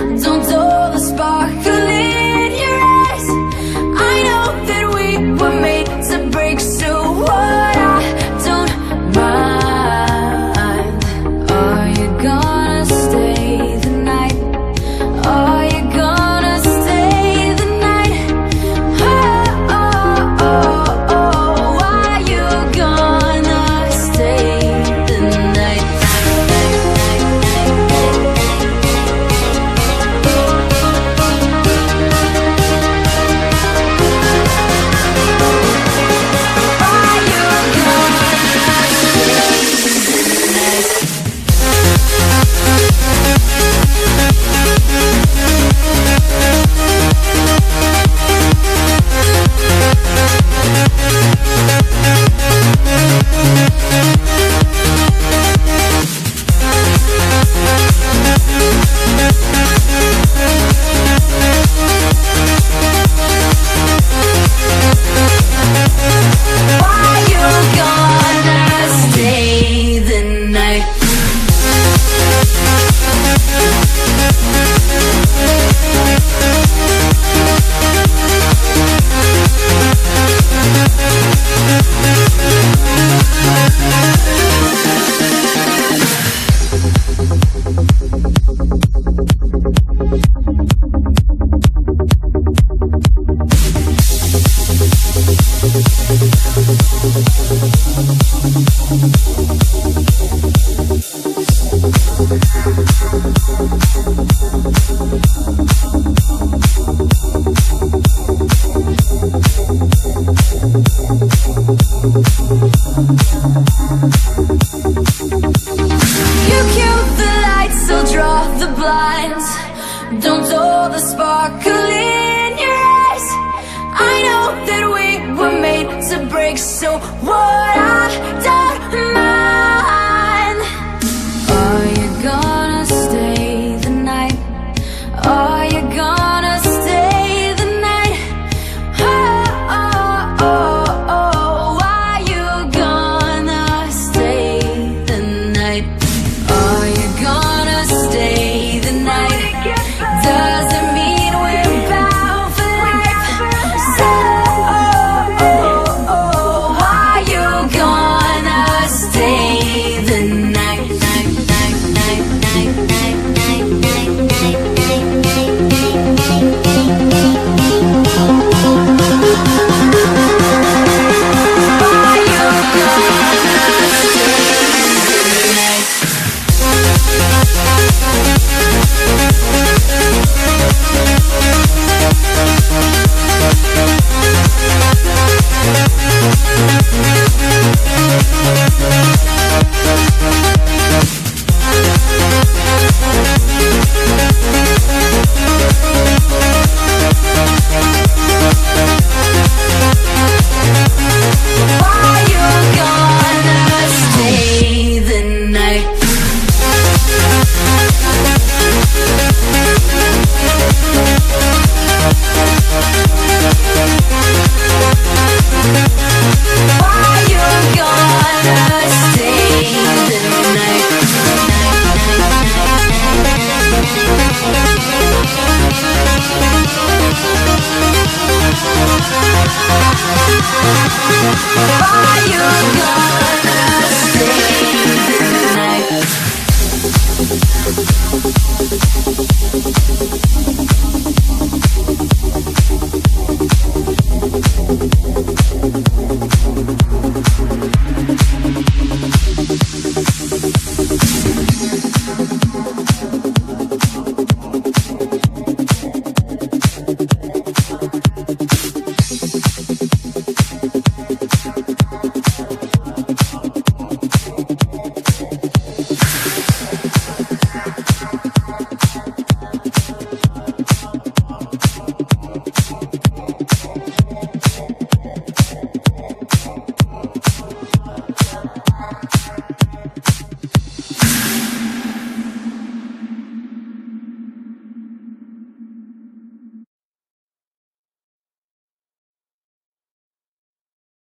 Don't You cue the lights, I'll draw the blinds. Don't dull the sparkle in your eyes. I know that we were made to break, so